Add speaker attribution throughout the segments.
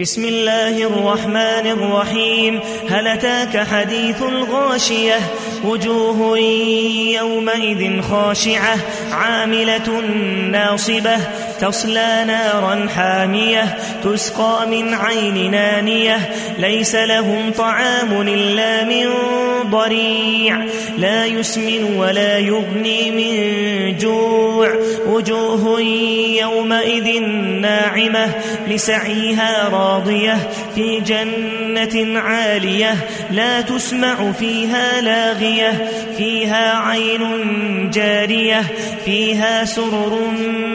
Speaker 1: بسم الله الرحمن الرحيم. هل أتاك حديث الغاشية؟ وجوه يومئذ خاشعة عاملة ناصبة تصلى نارا حامية تسقى من عين نانية. ليس لهم طعام إلا من ضريع لا يسمن ولا يغني من جوع. وجوه يومئذ ناعمة لسعيها راضية في جنة عالية لا تسمع فيها لاغية فيها عين جارية فيها سرر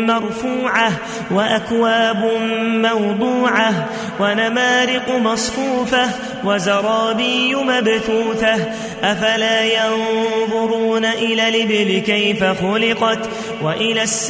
Speaker 1: مرفوعة وأكواب موضوعة ونمارق مصفوفة وزرابي مبثوثة أفلا ينظرون إلى الإبل كيف خلقت وإلى السماء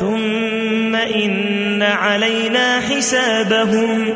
Speaker 1: ثم إن علينا حسابهم